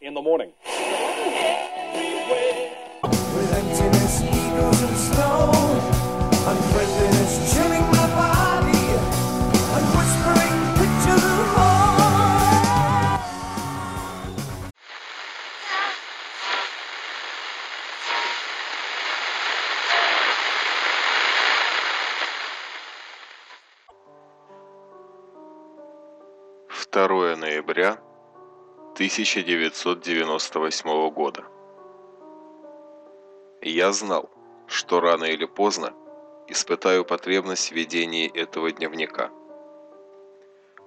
in the morning. 2 ноября 1998 года. Я знал, что рано или поздно испытаю потребность в ведении этого дневника.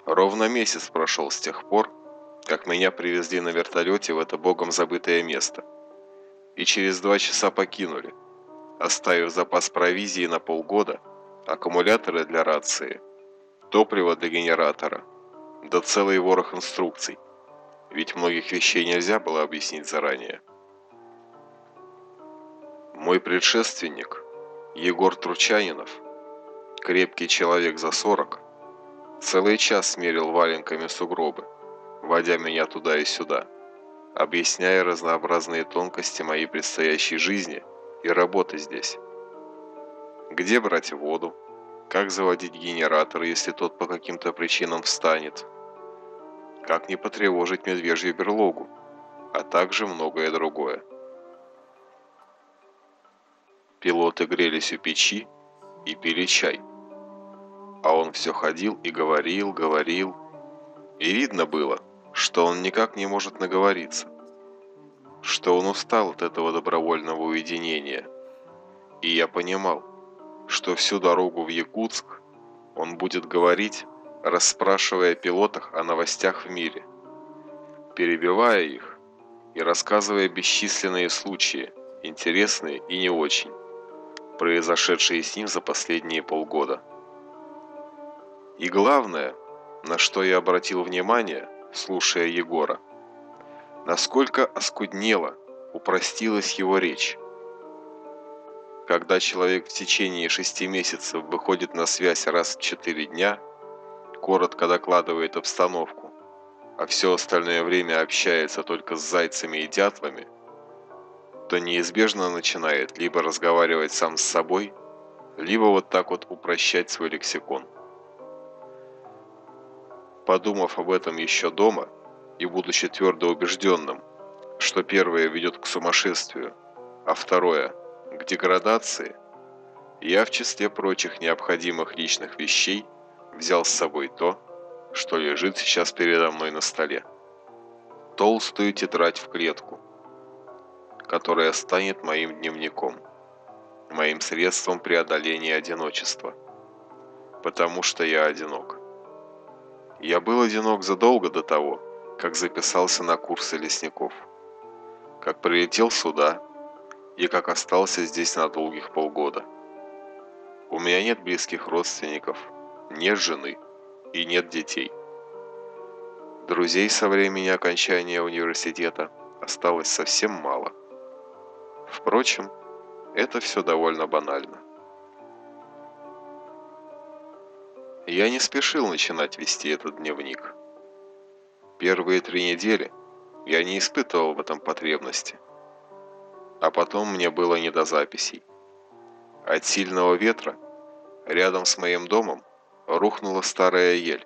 Ровно месяц прошел с тех пор, как меня привезли на вертолете в это богом забытое место, и через два часа покинули, оставив запас провизии на полгода, аккумуляторы для рации, топливо для генератора – да целый ворох инструкций, ведь многих вещей нельзя было объяснить заранее. Мой предшественник, Егор Тручанинов, крепкий человек за 40, целый час смерил валенками сугробы, водя меня туда и сюда, объясняя разнообразные тонкости моей предстоящей жизни и работы здесь. Где брать воду, как заводить генератор, если тот по каким-то причинам встанет, как не потревожить медвежью берлогу, а также многое другое. Пилоты грелись у печи и пили чай. А он все ходил и говорил, говорил. И видно было, что он никак не может наговориться. Что он устал от этого добровольного уединения. И я понимал, что всю дорогу в Якутск он будет говорить, расспрашивая пилотах о новостях в мире, перебивая их и рассказывая бесчисленные случаи, интересные и не очень произошедшие с ним за последние полгода. И главное, на что я обратил внимание, слушая Егора, насколько оскуднела, упростилась его речь. Когда человек в течение шести месяцев выходит на связь раз в четыре дня, коротко докладывает обстановку, а все остальное время общается только с зайцами и дятлами – то неизбежно начинает либо разговаривать сам с собой, либо вот так вот упрощать свой лексикон. Подумав об этом еще дома и будучи твердо убежденным, что первое ведет к сумасшествию, а второе – к деградации, я в числе прочих необходимых личных вещей взял с собой то, что лежит сейчас передо мной на столе. Толстую тетрадь в клетку, которая станет моим дневником, моим средством преодоления одиночества, потому что я одинок. Я был одинок задолго до того, как записался на курсы лесников, как прилетел сюда и как остался здесь на долгих полгода. У меня нет близких родственников, нет жены и нет детей. Друзей со времени окончания университета осталось совсем мало – Впрочем, это все довольно банально. Я не спешил начинать вести этот дневник. Первые три недели я не испытывал в этом потребности. А потом мне было не до записей. От сильного ветра рядом с моим домом рухнула старая ель,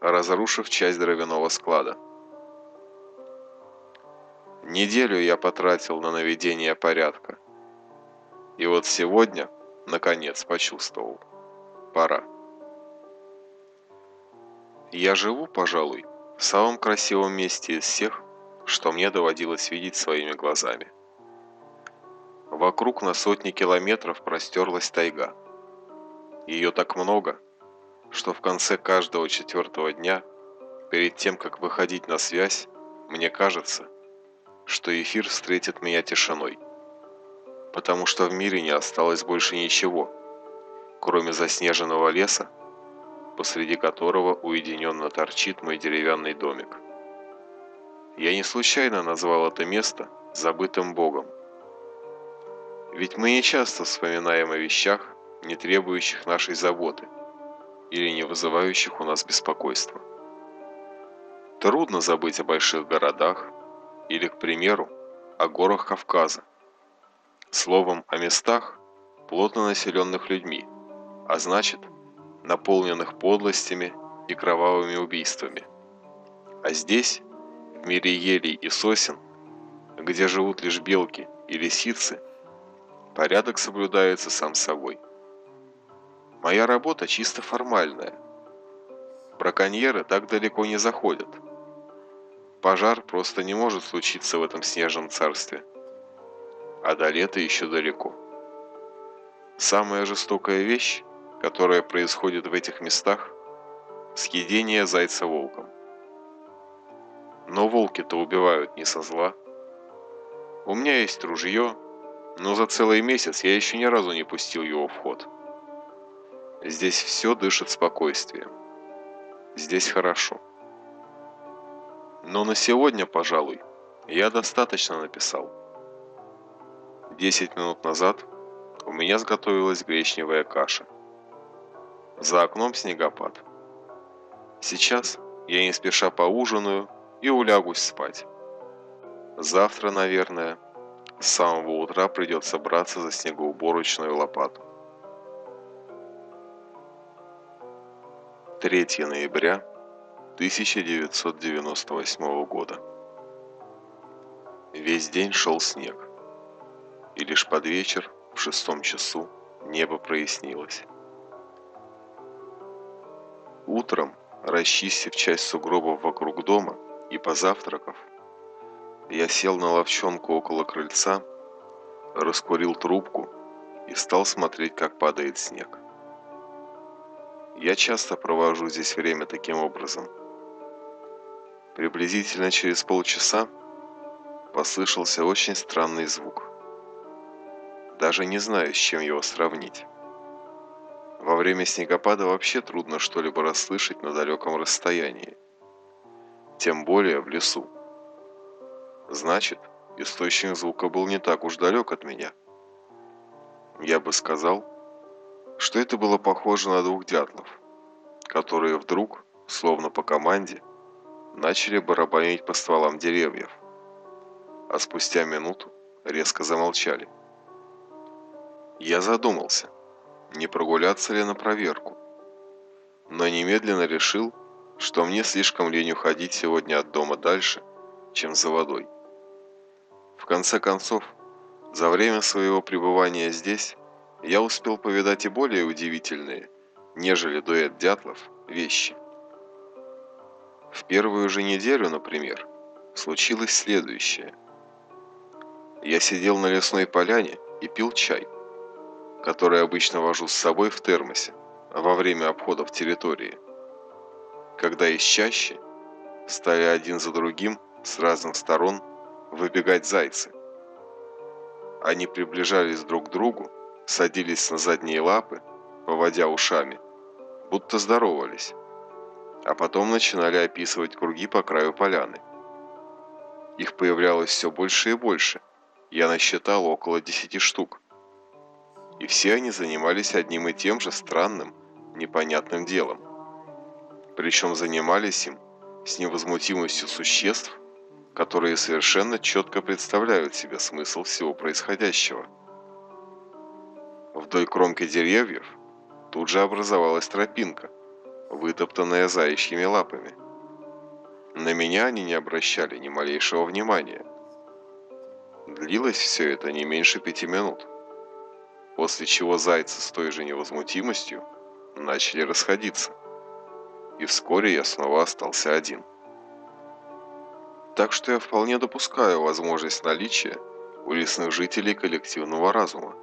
разрушив часть дровяного склада. Неделю я потратил на наведение порядка. И вот сегодня, наконец, почувствовал. Пора. Я живу, пожалуй, в самом красивом месте из всех, что мне доводилось видеть своими глазами. Вокруг на сотни километров простерлась тайга. Ее так много, что в конце каждого четвертого дня, перед тем, как выходить на связь, мне кажется, что эфир встретит меня тишиной. Потому что в мире не осталось больше ничего, кроме заснеженного леса, посреди которого уединенно торчит мой деревянный домик. Я не случайно назвал это место забытым Богом. Ведь мы не часто вспоминаем о вещах, не требующих нашей заботы или не вызывающих у нас беспокойства. Трудно забыть о больших городах или, к примеру, о горах Кавказа. Словом, о местах, плотно населенных людьми, а значит, наполненных подлостями и кровавыми убийствами. А здесь, в мире елей и сосен, где живут лишь белки и лисицы, порядок соблюдается сам собой. Моя работа чисто формальная. Браконьеры так далеко не заходят. Пожар просто не может случиться в этом снежном царстве. А до лета еще далеко. Самая жестокая вещь, которая происходит в этих местах – съедение зайца волком. Но волки-то убивают не со зла. У меня есть ружье, но за целый месяц я еще ни разу не пустил его в ход. Здесь все дышит спокойствием. Здесь хорошо. Но на сегодня, пожалуй, я достаточно написал. Десять минут назад у меня сготовилась гречневая каша. За окном снегопад. Сейчас я не спеша поужинаю и улягусь спать. Завтра, наверное, с самого утра придется браться за снегоуборочную лопату. 3 ноября 1998 года. Весь день шел снег, и лишь под вечер, в шестом часу, небо прояснилось. Утром, расчистив часть сугробов вокруг дома и позавтракав, я сел на ловчонку около крыльца, раскурил трубку и стал смотреть, как падает снег. Я часто провожу здесь время таким образом. Приблизительно через полчаса послышался очень странный звук. Даже не знаю, с чем его сравнить. Во время снегопада вообще трудно что-либо расслышать на далеком расстоянии. Тем более в лесу. Значит, источник звука был не так уж далек от меня. Я бы сказал, что это было похоже на двух дятлов, которые вдруг, словно по команде, начали барабанить по стволам деревьев, а спустя минуту резко замолчали. Я задумался, не прогуляться ли на проверку, но немедленно решил, что мне слишком лень уходить сегодня от дома дальше, чем за водой. В конце концов, за время своего пребывания здесь я успел повидать и более удивительные, нежели дуэт дятлов, вещи. В первую же неделю, например, случилось следующее. Я сидел на лесной поляне и пил чай, который обычно вожу с собой в термосе во время обходов территории. Когда из чащи стали один за другим с разных сторон выбегать зайцы. Они приближались друг к другу, садились на задние лапы, поводя ушами, будто здоровались, а потом начинали описывать круги по краю поляны. Их появлялось все больше и больше, я насчитал около десяти штук. И все они занимались одним и тем же странным, непонятным делом. Причем занимались им с невозмутимостью существ, которые совершенно четко представляют себе смысл всего происходящего. Вдоль кромки деревьев тут же образовалась тропинка, вытоптанная заячьими лапами. На меня они не обращали ни малейшего внимания. Длилось все это не меньше пяти минут, после чего зайцы с той же невозмутимостью начали расходиться, и вскоре я снова остался один. Так что я вполне допускаю возможность наличия у лесных жителей коллективного разума.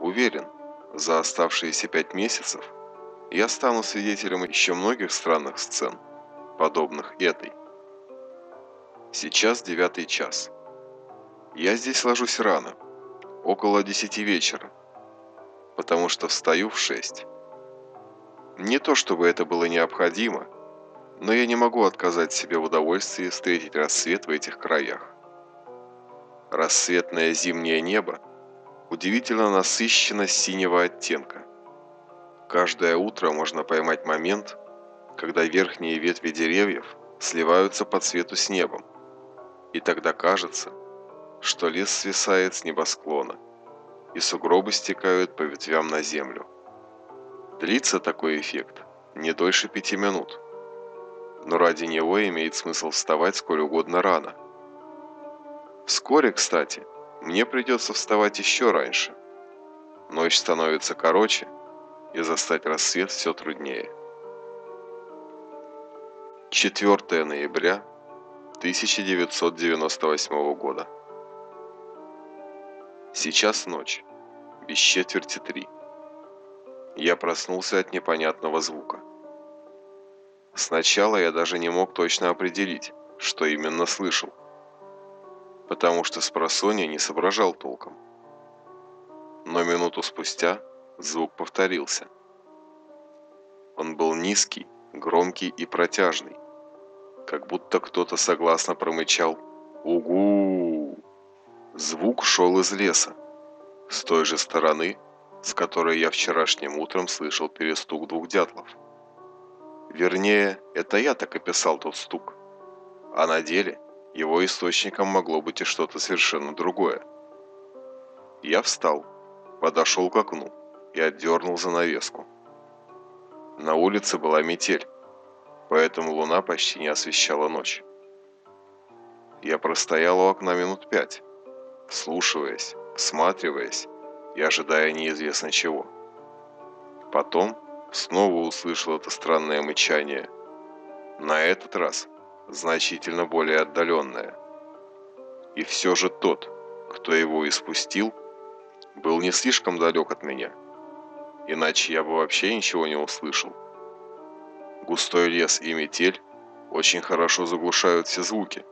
Уверен, за оставшиеся пять месяцев я стану свидетелем еще многих странных сцен, подобных этой. Сейчас девятый час. Я здесь ложусь рано, около десяти вечера, потому что встаю в шесть. Не то чтобы это было необходимо, но я не могу отказать себе в удовольствии встретить рассвет в этих краях. Рассветное зимнее небо удивительно насыщено синего оттенка. Каждое утро можно поймать момент, когда верхние ветви деревьев сливаются по цвету с небом, и тогда кажется, что лес свисает с небосклона, и сугробы стекают по ветвям на землю. Длится такой эффект не дольше пяти минут, но ради него имеет смысл вставать сколь угодно рано. Вскоре, кстати, мне придется вставать еще раньше. Ночь становится короче, и застать рассвет все труднее. 4 ноября 1998 года. Сейчас ночь, без четверти три. Я проснулся от непонятного звука. Сначала я даже не мог точно определить, что именно слышал, потому что с просонья не соображал толком. Но минуту спустя звук повторился. Он был низкий, громкий и протяжный, как будто кто-то согласно промычал «Угу!». Звук шел из леса, с той же стороны, с которой я вчерашним утром слышал перестук двух дятлов. Вернее, это я так описал тот стук, а на деле его источником могло быть и что-то совершенно другое. Я встал, подошел к окну и отдернул занавеску. На улице была метель, поэтому луна почти не освещала ночь. Я простоял у окна минут пять, вслушиваясь, всматриваясь и ожидая неизвестно чего. Потом снова услышал это странное мычание. На этот раз значительно более отдаленное. И все же тот, кто его испустил, был не слишком далек от меня. Иначе я бы вообще ничего не услышал. Густой лес и метель очень хорошо заглушают все звуки.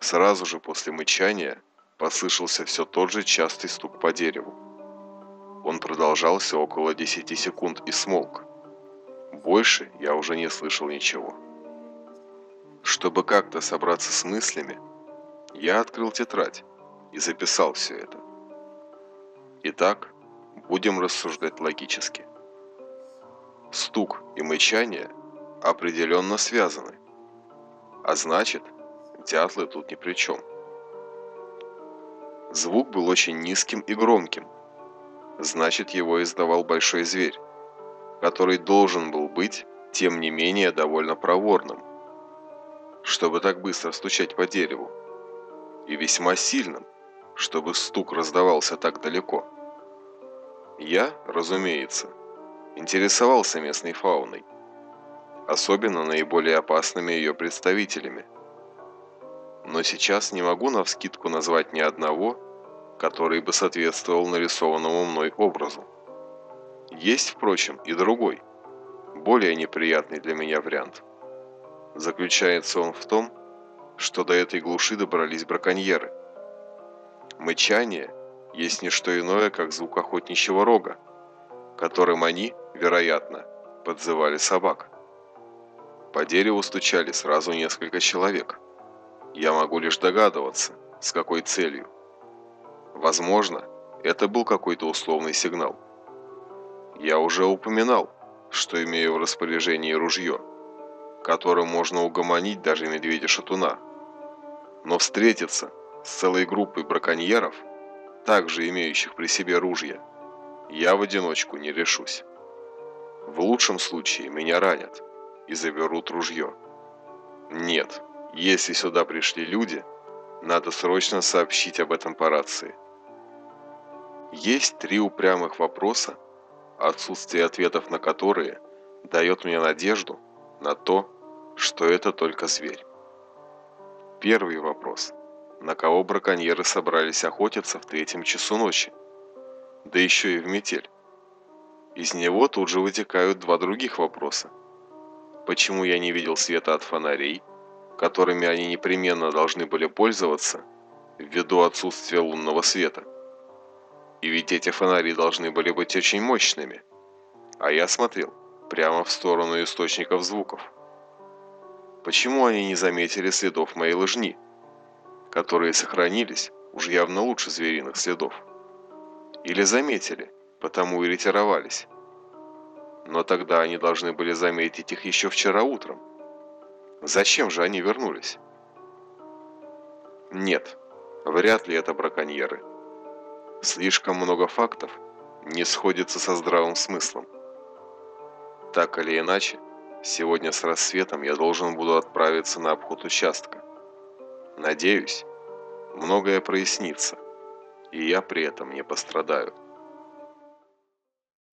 Сразу же после мычания послышался все тот же частый стук по дереву. Он продолжался около 10 секунд и смолк. Больше я уже не слышал ничего. Чтобы как-то собраться с мыслями, я открыл тетрадь и записал все это. Итак, будем рассуждать логически. Стук и мычание определенно связаны, а значит, дятлы тут ни при чем. Звук был очень низким и громким, значит его издавал большой зверь, который должен был быть, тем не менее, довольно проворным, чтобы так быстро стучать по дереву, и весьма сильным, чтобы стук раздавался так далеко. Я, разумеется, интересовался местной фауной, особенно наиболее опасными ее представителями. Но сейчас не могу навскидку назвать ни одного, который бы соответствовал нарисованному мной образу. Есть, впрочем, и другой, более неприятный для меня вариант. Заключается он в том, что до этой глуши добрались браконьеры. Мычание есть не что иное, как звук охотничьего рога, которым они, вероятно, подзывали собак. По дереву стучали сразу несколько человек. Я могу лишь догадываться, с какой целью. Возможно, это был какой-то условный сигнал. Я уже упоминал, что имею в распоряжении ружье, которым можно угомонить даже медведя-шатуна. Но встретиться с целой группой браконьеров, также имеющих при себе ружья, я в одиночку не решусь. В лучшем случае меня ранят и заберут ружье. Нет, если сюда пришли люди, надо срочно сообщить об этом по рации. Есть три упрямых вопроса, отсутствие ответов на которые дает мне надежду на то, что это только зверь. Первый вопрос. На кого браконьеры собрались охотиться в третьем часу ночи? Да еще и в метель. Из него тут же вытекают два других вопроса. Почему я не видел света от фонарей, которыми они непременно должны были пользоваться, ввиду отсутствия лунного света? И ведь эти фонари должны были быть очень мощными. А я смотрел прямо в сторону источников звуков. Почему они не заметили следов моей лыжни, которые сохранились уж явно лучше звериных следов? Или заметили, потому и ретировались? Но тогда они должны были заметить их еще вчера утром. Зачем же они вернулись? Нет, вряд ли это браконьеры. Слишком много фактов не сходится со здравым смыслом. Так или иначе, сегодня с рассветом я должен буду отправиться на обход участка. Надеюсь, многое прояснится, и я при этом не пострадаю.